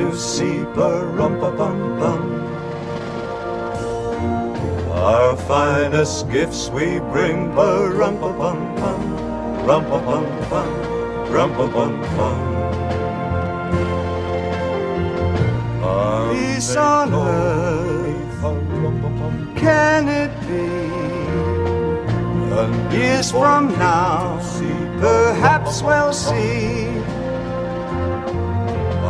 to see, pa-rum-pa-pum-pum. Our finest gifts we bring, pa-rum-pa-pum-pum, rum-pa-pum-pum, rum-pa-pum-pum. Peace on earth, can it be? Years from now, perhaps we'll see.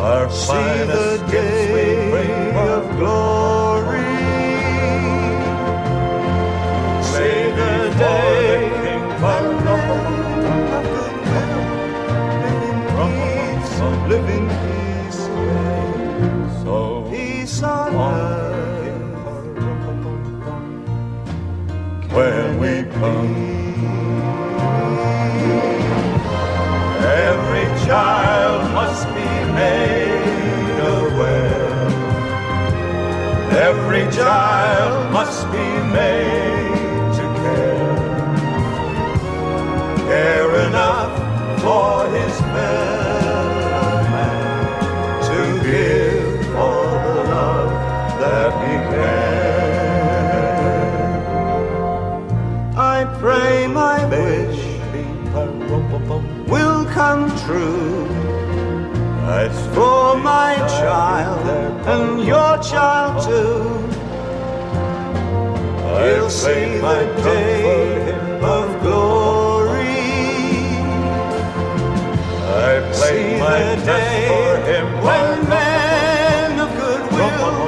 Our see the day of glory. See the day live in peace, so peace. On earth. When we come. Every child must be made to care. Care enough for his fellow man to give all the love that he can. I pray my wish will come true. It's for my child and your child too. He'll see the day of glory. I play my day for him when men of goodwill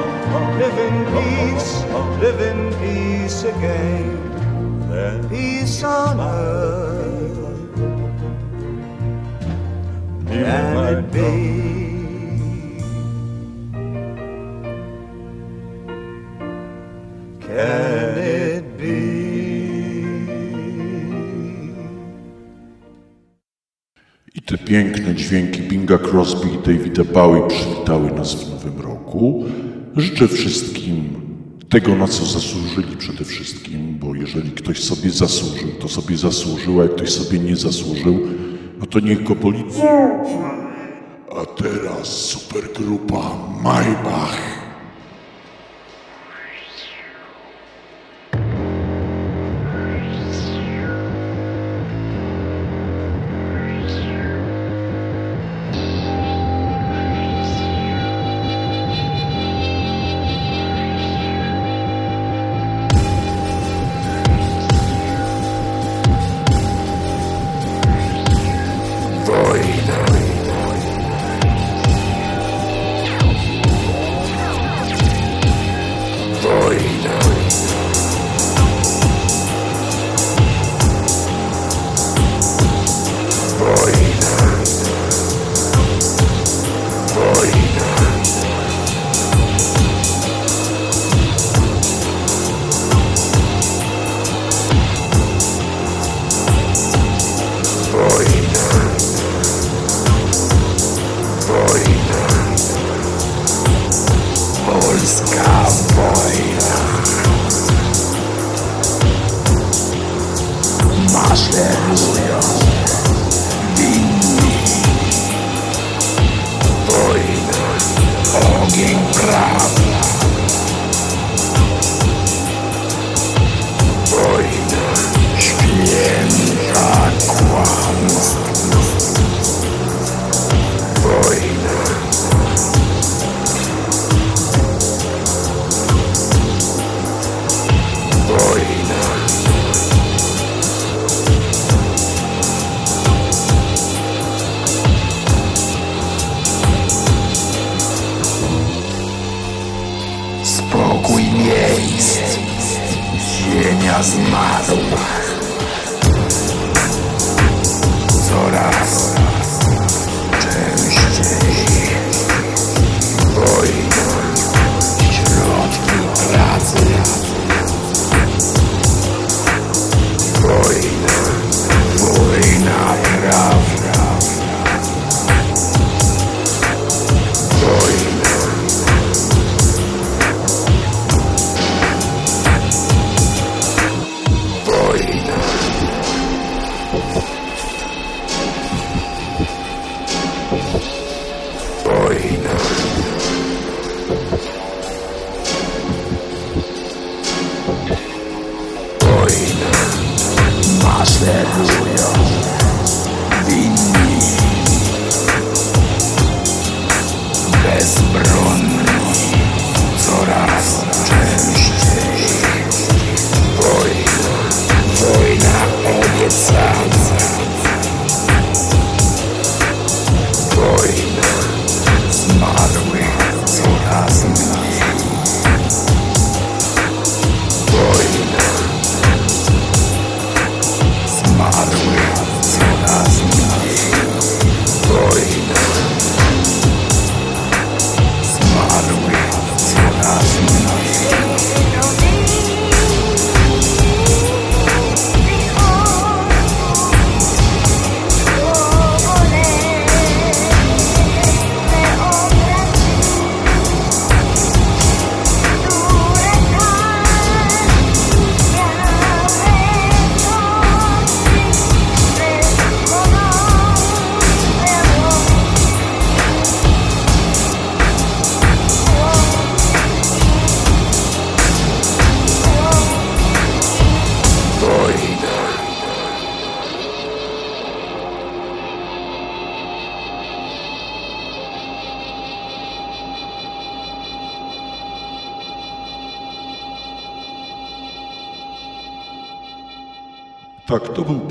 live in peace, live in peace again. Then peace on earth. Can it be? Piękne dźwięki Binga Crosby i Davida Bowie przywitały nas w nowym roku. Życzę wszystkim tego, na co zasłużyli przede wszystkim, bo jeżeli ktoś sobie zasłużył, to sobie zasłużył, a jak ktoś sobie nie zasłużył, no to niech go policja. A teraz supergrupa Maybach.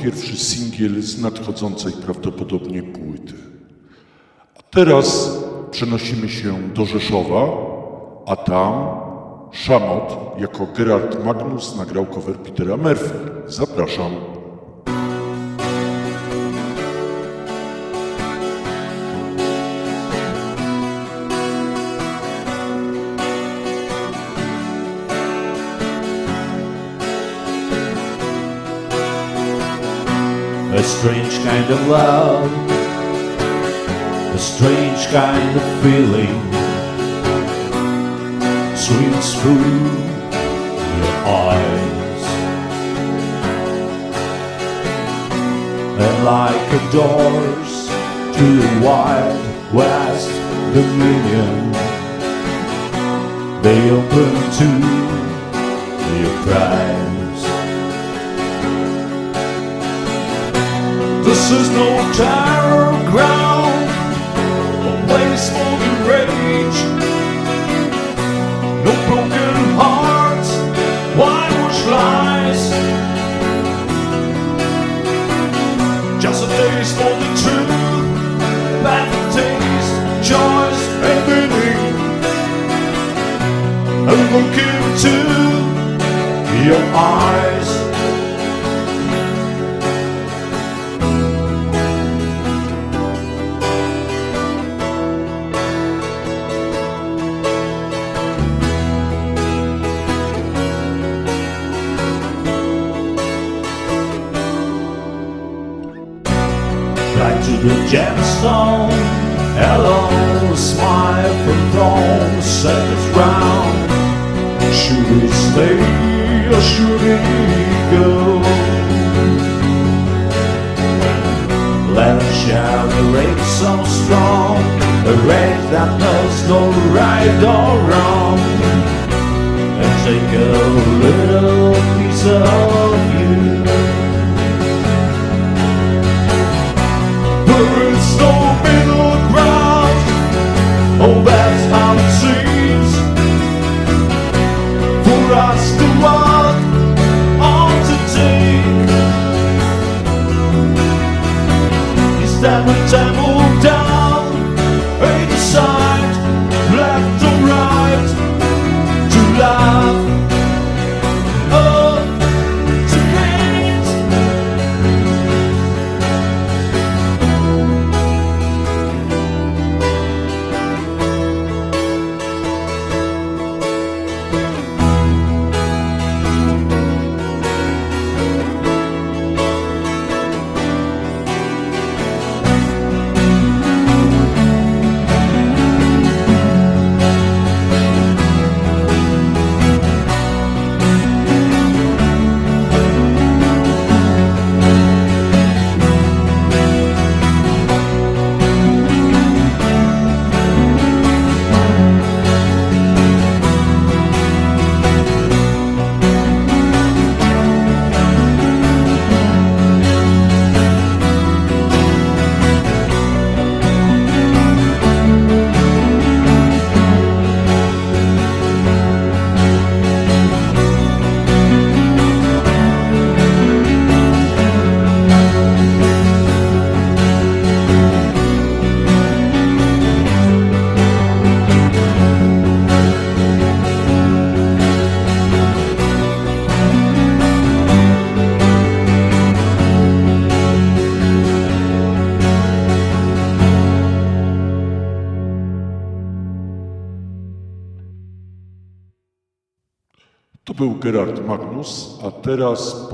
Pierwszy singiel z nadchodzącej prawdopodobnie płyty. A teraz przenosimy się do Rzeszowa, a tam Szamot jako Gerard Magnus nagrał cover Petera Murphy. Zapraszam. A strange kind of love, a strange kind of feeling swims through your eyes. And like a doors to the wild west dominion, they open to your prize. Is no terror ground, a place for the rage. No broken hearts, whitewash lies. Just a taste for the truth, bad taste, and meaning. And look into your eyes. The gemstone. Hello, smile from throne, seconds round. Should we stay or should we go? Let us share the rain so strong, a rain that knows no right or wrong. And take a little piece of Gerard Magnus, a teraz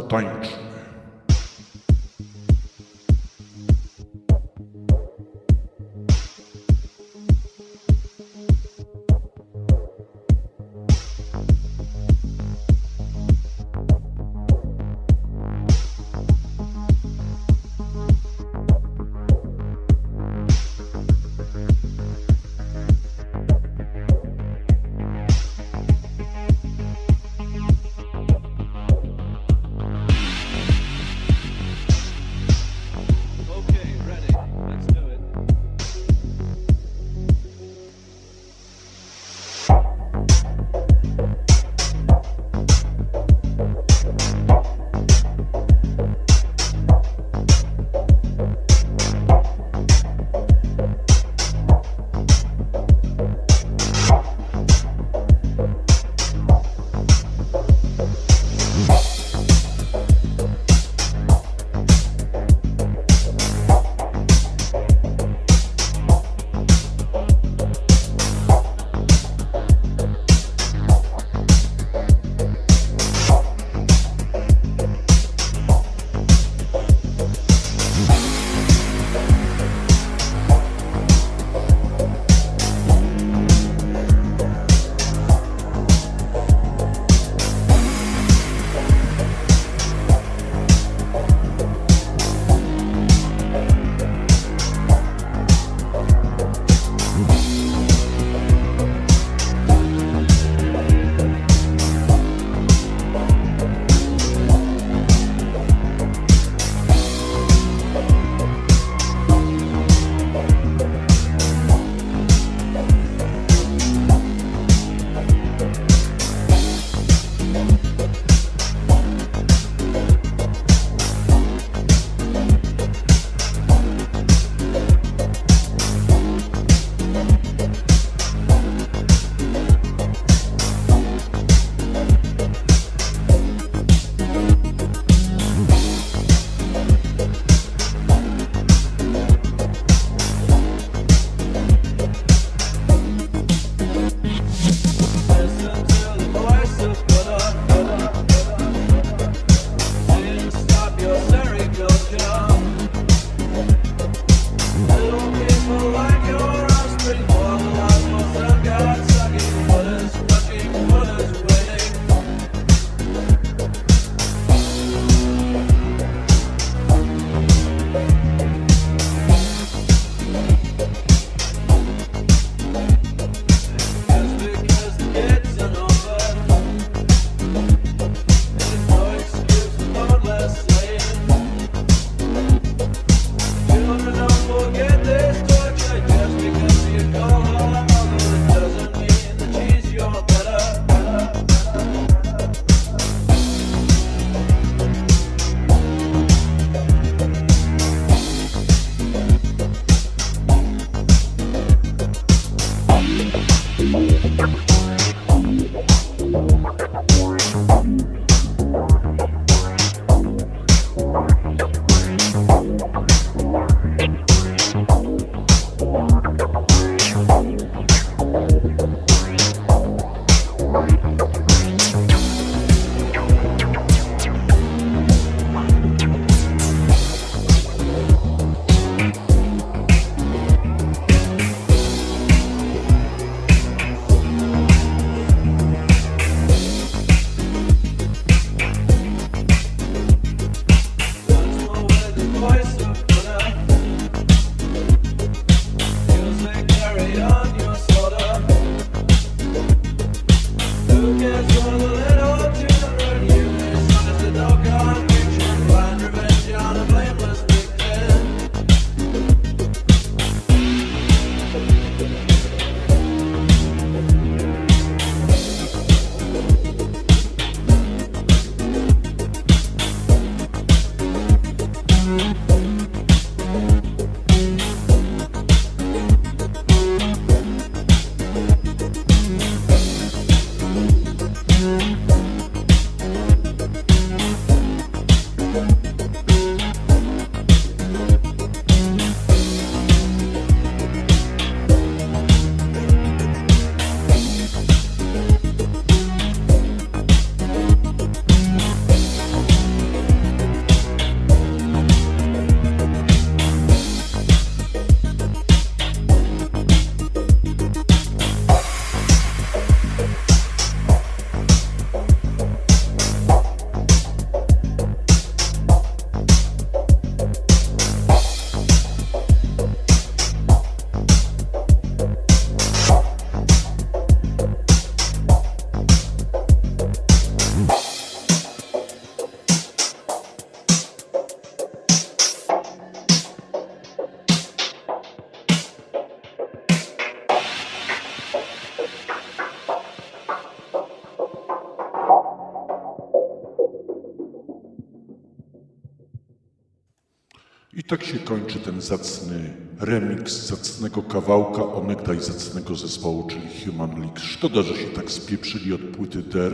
tak się kończy ten zacny remix zacnego kawałka onegdaj zacnego zespołu, czyli Human League. Szkoda, że się tak spieprzyli od płyty Der,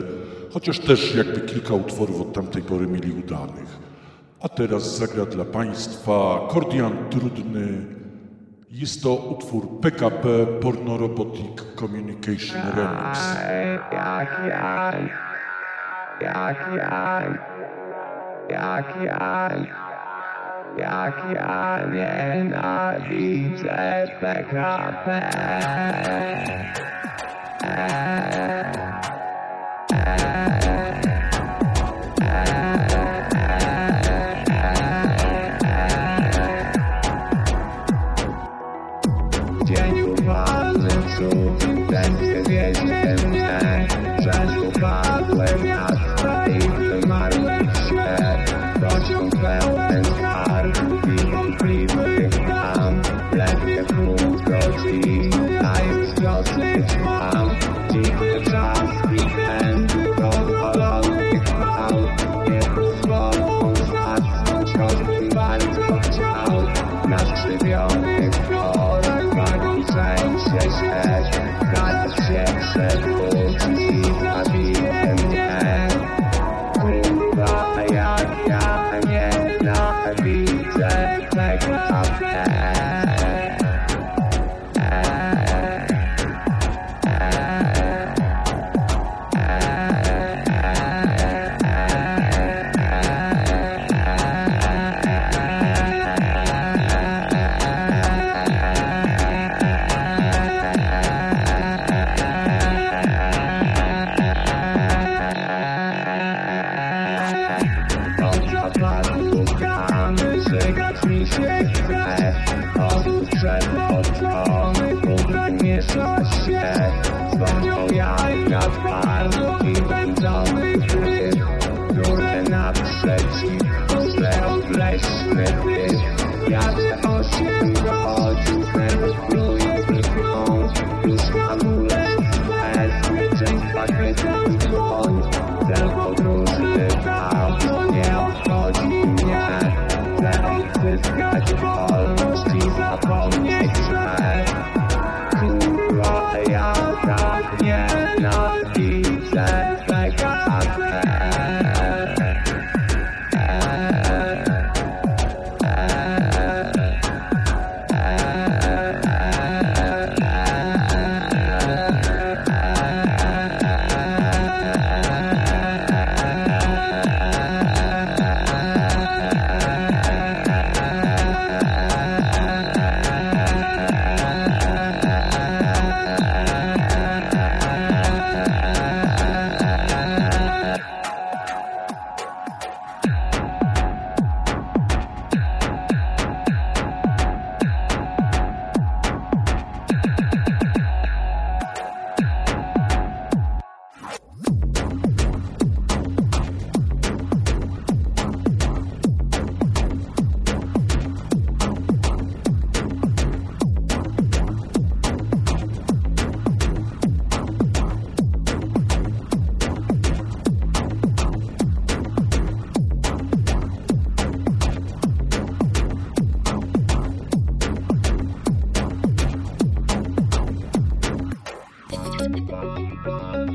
chociaż też jakby kilka utworów od tamtej pory mieli udanych. A teraz zagra dla Państwa Kordian Trudny. Jest to utwór PKP Porno Robotic Communication Remix. Jak ja, jak ja, jak ja, jak ja nienawidzę PKP. Dzień Thank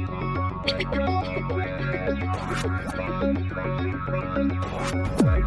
you.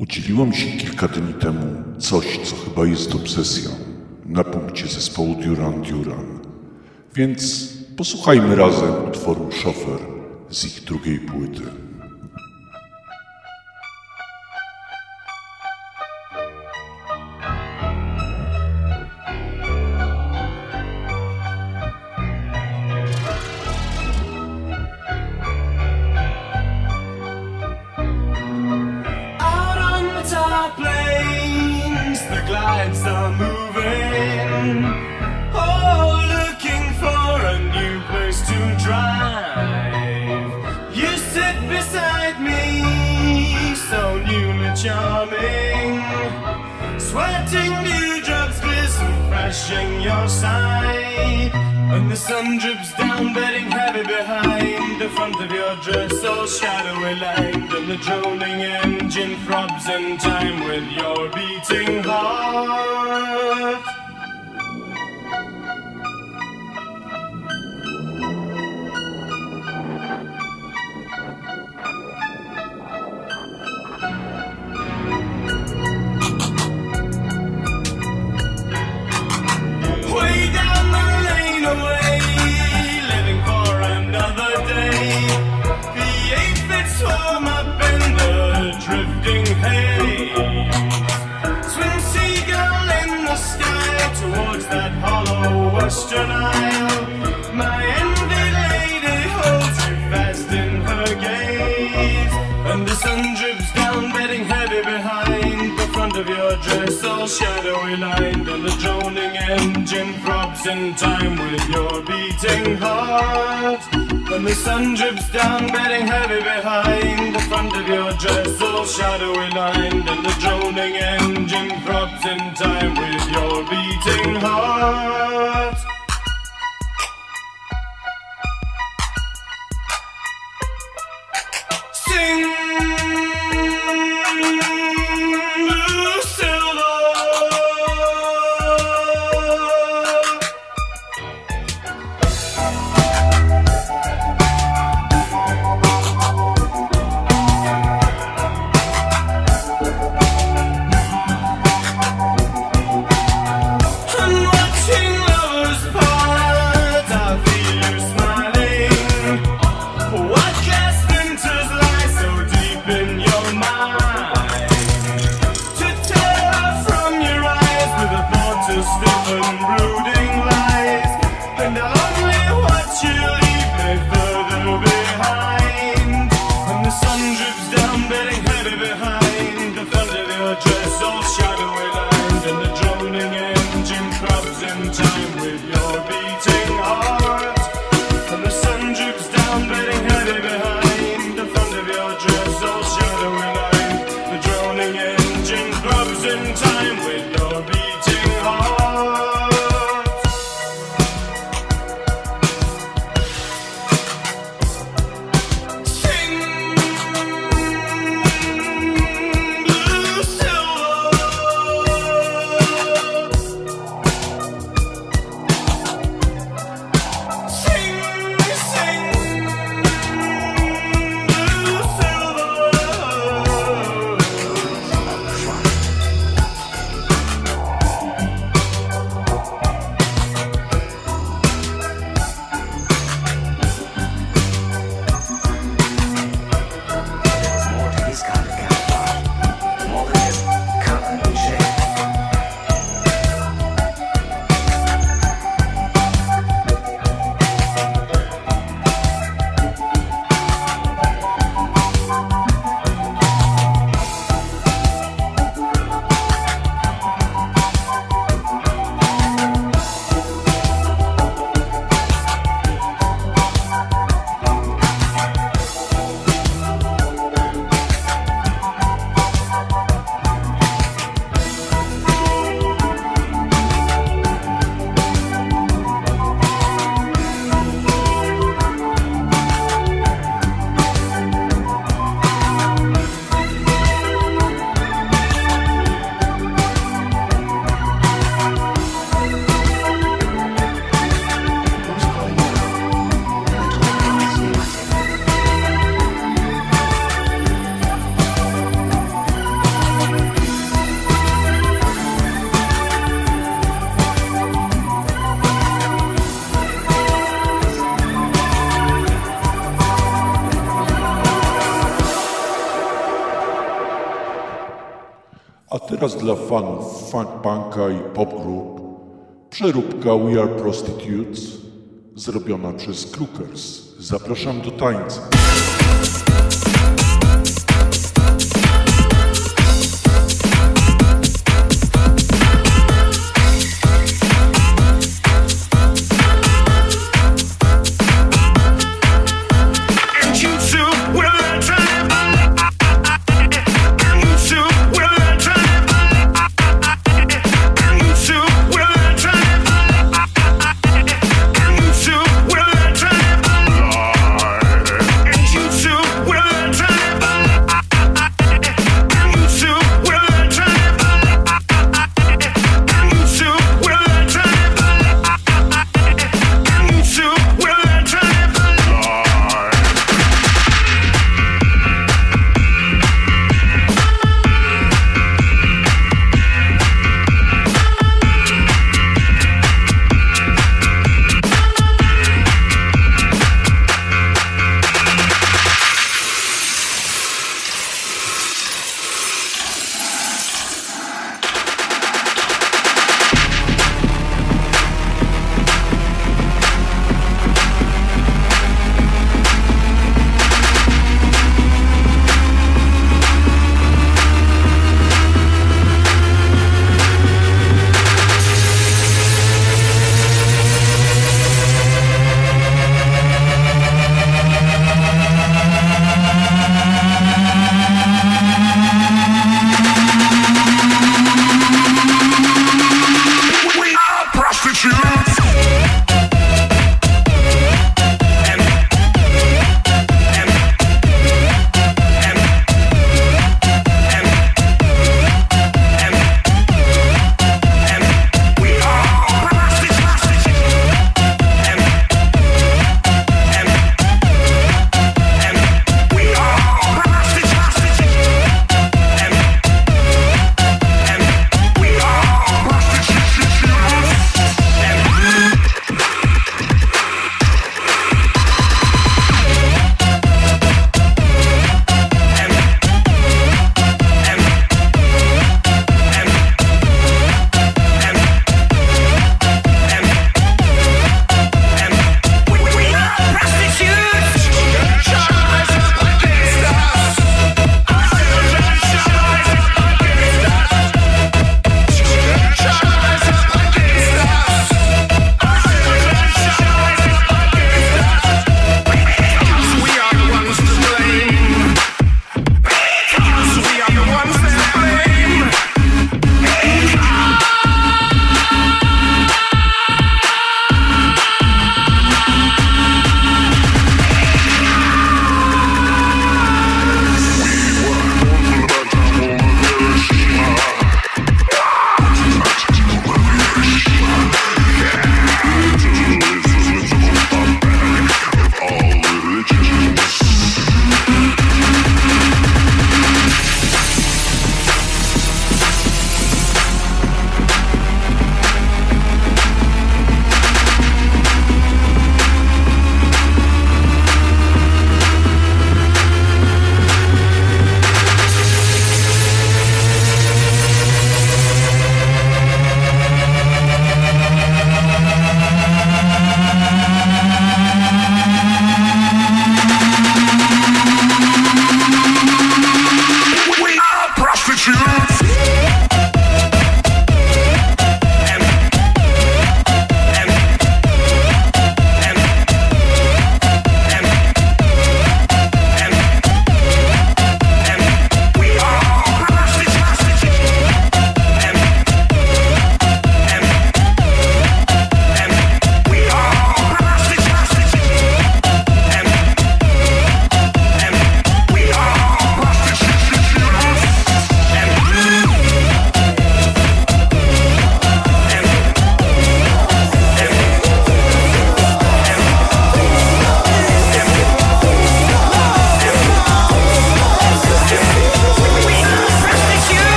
Udzieliło mi się kilka dni temu coś, co chyba jest obsesją na punkcie zespołu Duran Duran. Więc posłuchajmy razem utworu Szofer z ich drugiej płyty. Western Isle. My envy lady holds you fast in her gaze. And the sun drips down, bedding heavy behind the front of your dress, all shadowy lined. And the droning engine throbs in time with your beating heart. When the sun drips down, bedding heavy behind the front of your dress, all shadowy lined, and the droning engine throbs in time with your beating heart. Sing. Teraz dla fanów funk punka i pop group przeróbka We Are Prostitutes zrobiona przez Crookers. Zapraszam do tańca.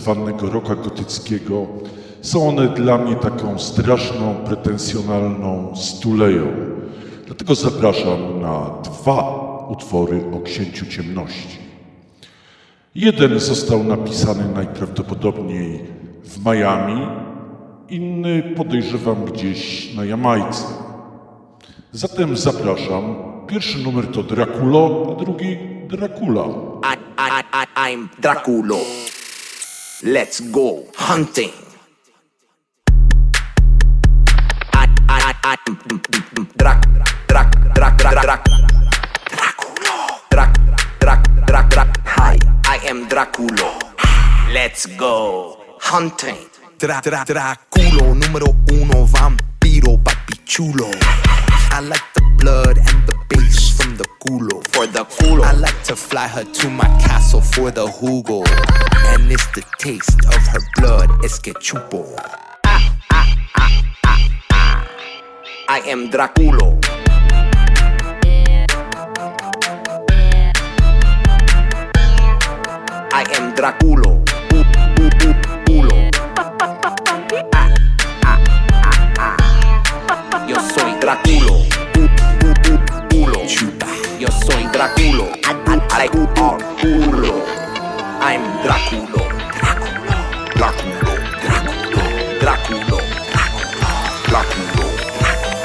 zwanego roka gotyckiego, są one dla mnie taką straszną, pretensjonalną stuleją. Dlatego zapraszam na dwa utwory o księciu ciemności. Jeden został napisany najprawdopodobniej w Miami, inny podejrzewam gdzieś na Jamajce. Zatem zapraszam. Pierwszy numer to Draculo, a drugi Dracula. I, I, I, I'm Draculo. Let's go hunting. I, I, I, Drac, Drac, Drac, Drac, Drac. Draculo. Drac, Drac, Drac, Drac. Hi, I am Draculo. Let's go hunting. Dra, dra, Draculo, numero uno, vampiro, papi chulo. I like the blood and the bass from the culo. For the culo. I like to fly her to my castle for the jugo. And it's the taste of her blood, es que chupo. I am Draculo. I am Draculo. U- u- u- culo. Yo soy Draculo. I all culo. I'm Draculo. Draculo. Draculo. Draculo. Draculo.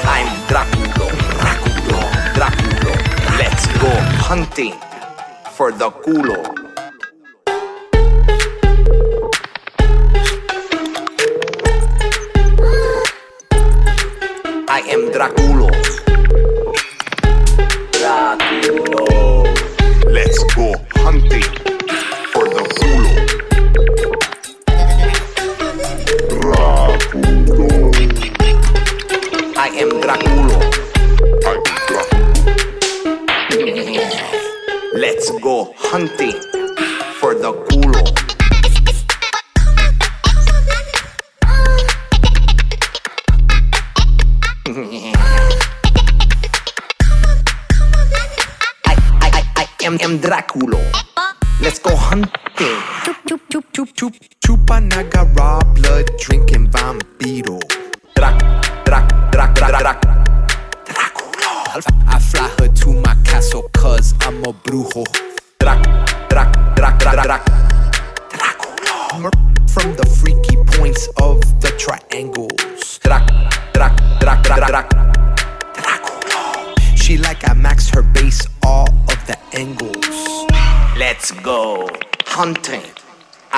I'm Draculo. Draculo. Draculo. Let's go hunting for the culo.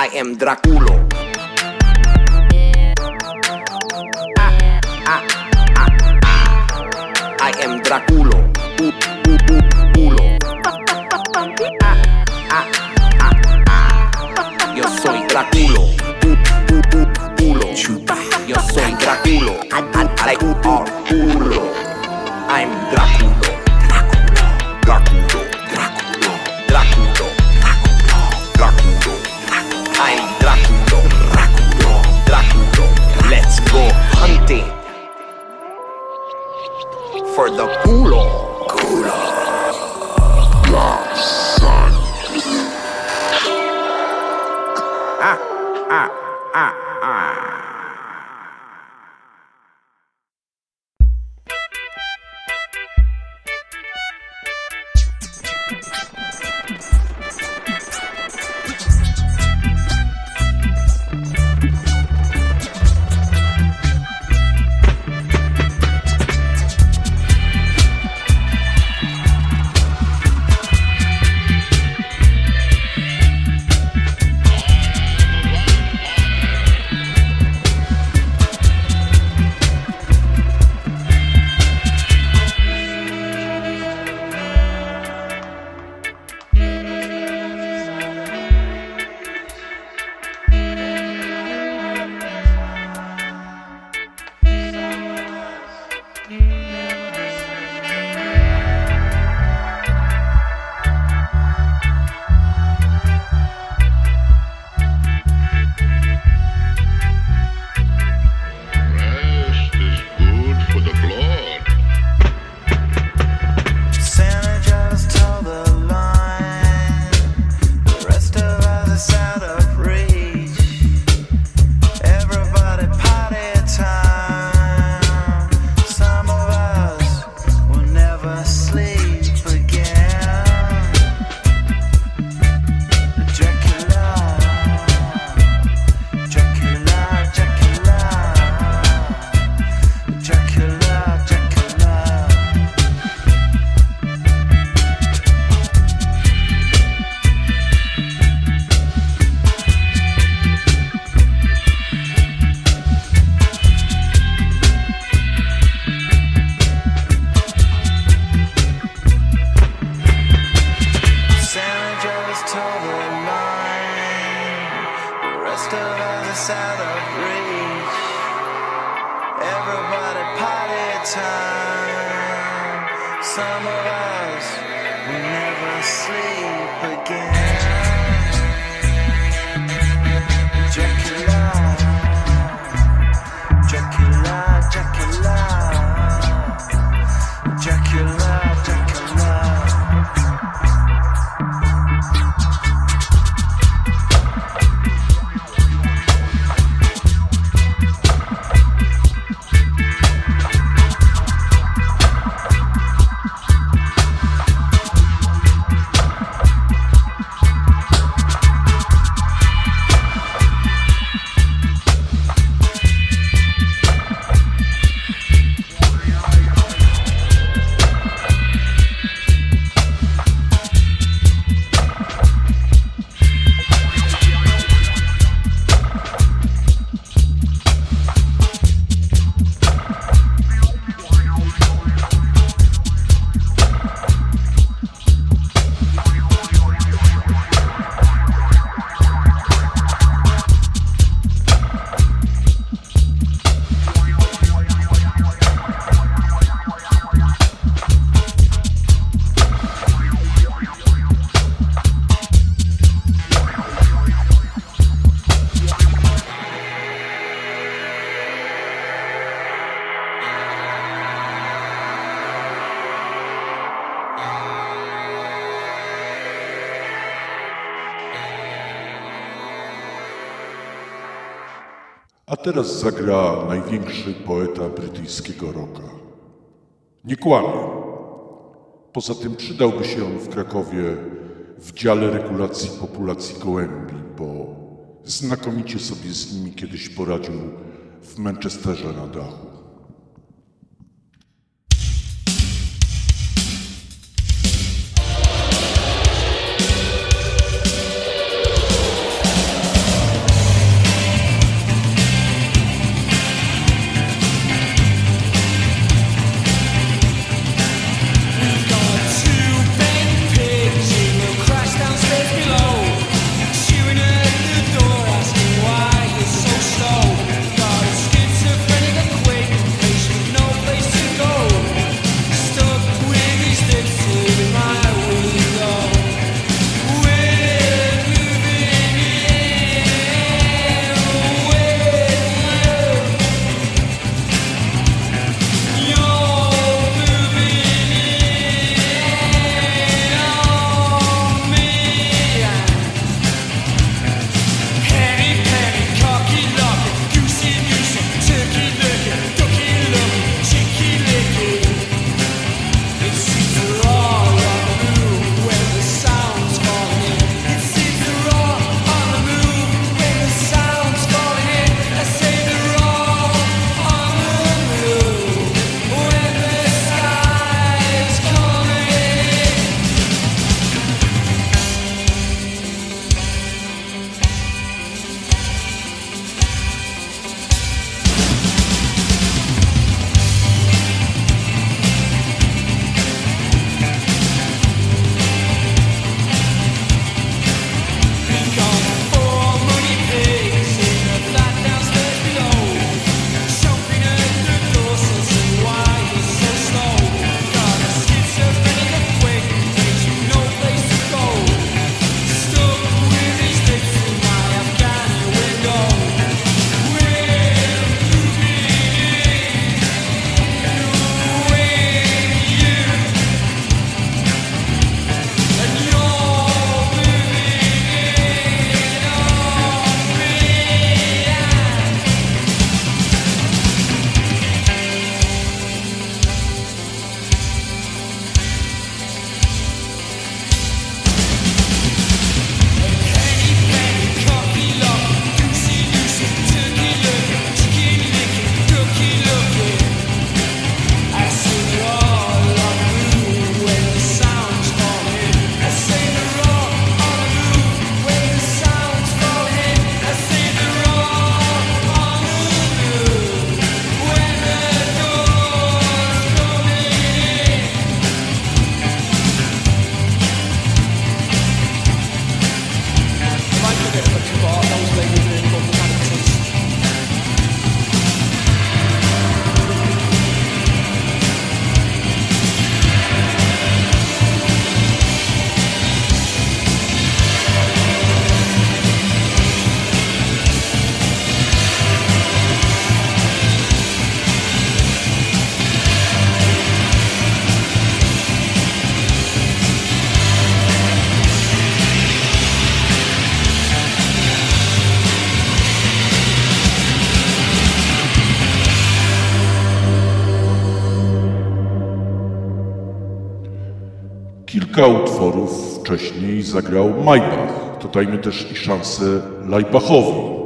I am Draculo. I am Draculo. Teraz zagra największy poeta brytyjskiego rocka. Nie kłamie. Poza tym przydałby się on w Krakowie w dziale regulacji populacji gołębi, bo znakomicie sobie z nimi kiedyś poradził w Manchesterze na dachu. Kilka utworów wcześniej zagrał Maybach. To też i szansę Lajbachowi.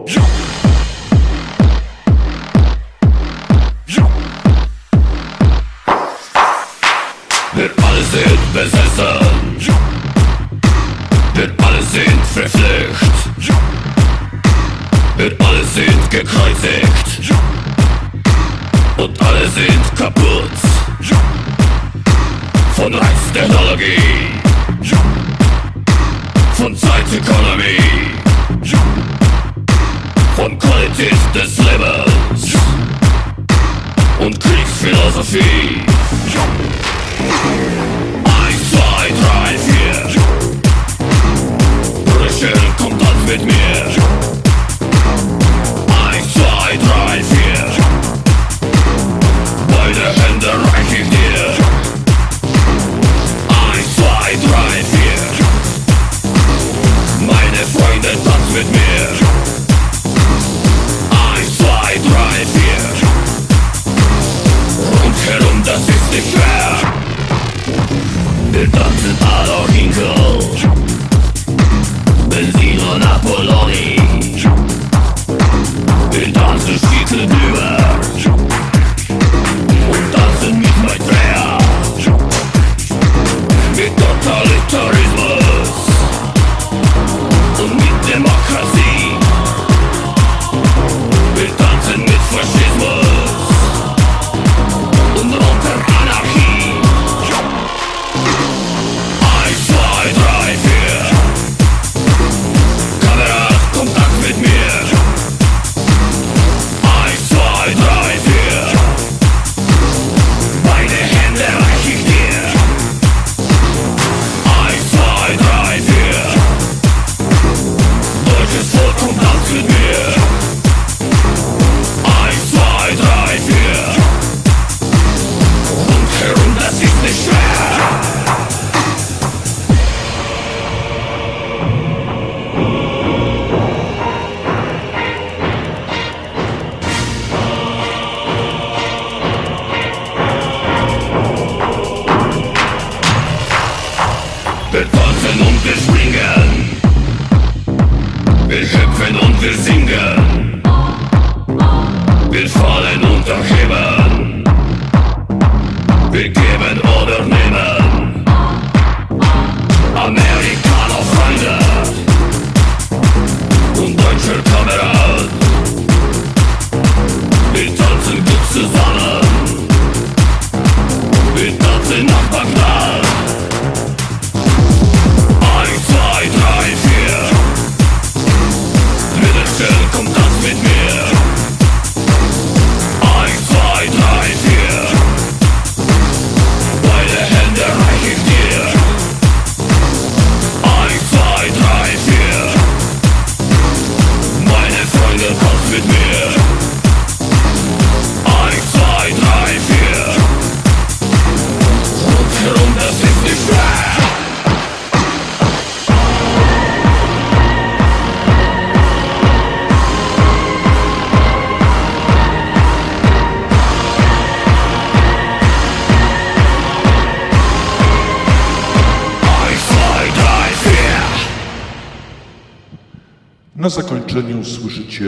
Na zakończenie usłyszycie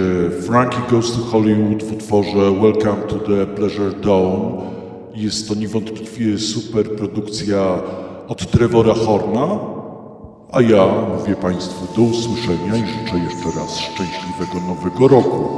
Frankie Goes to Hollywood w utworze Welcome to the Pleasure Dome. Jest to niewątpliwie super produkcja od Trevora Horna, a ja mówię Państwu do usłyszenia i życzę jeszcze raz szczęśliwego nowego roku.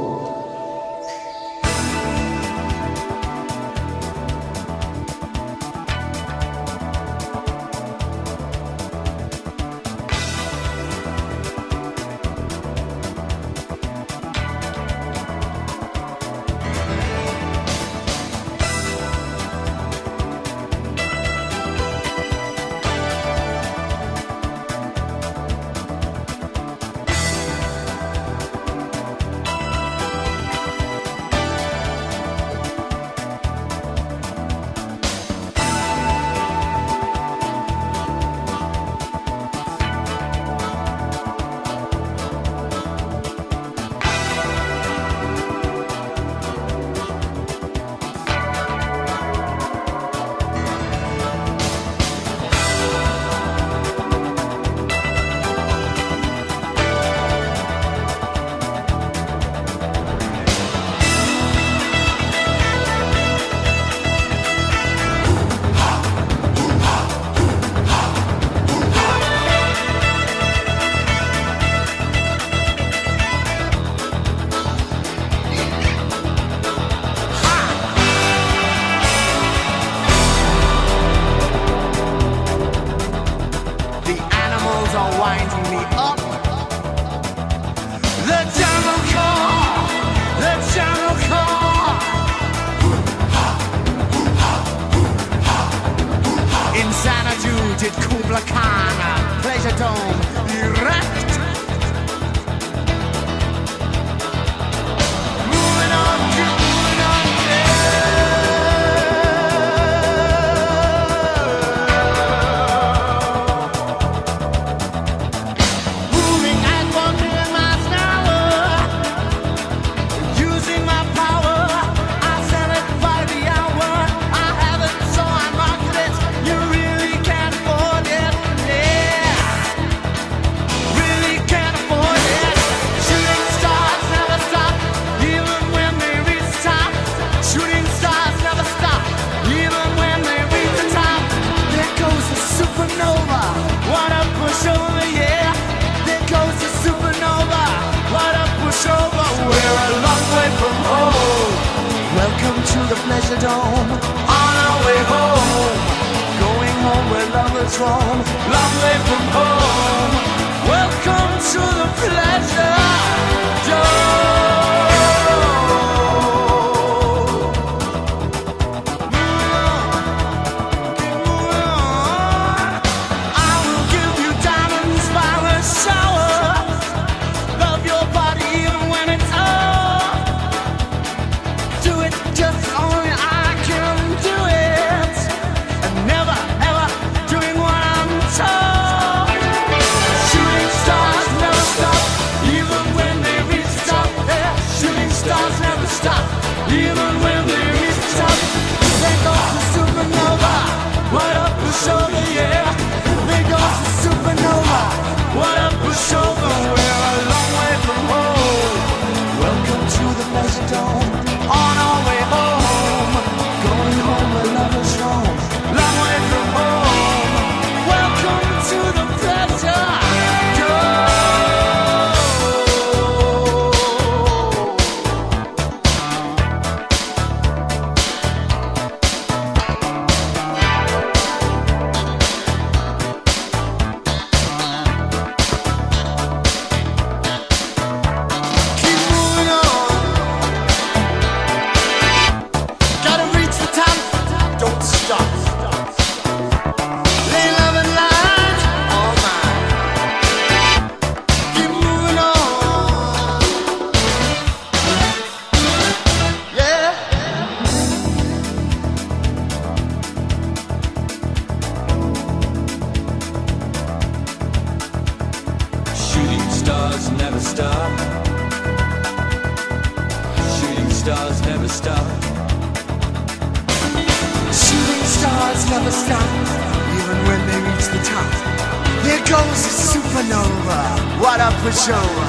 goes a supernova. What a pushover!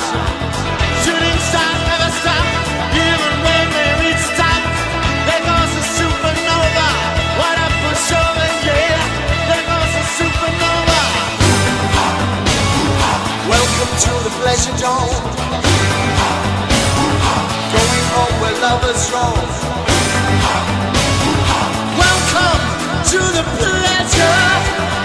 Shooting star, never stop. Even when they reach top, there goes a supernova. What up with? Yeah, there goes a supernova. Welcome to the pleasure dome. Going home where lovers roam. Welcome to the pleasure.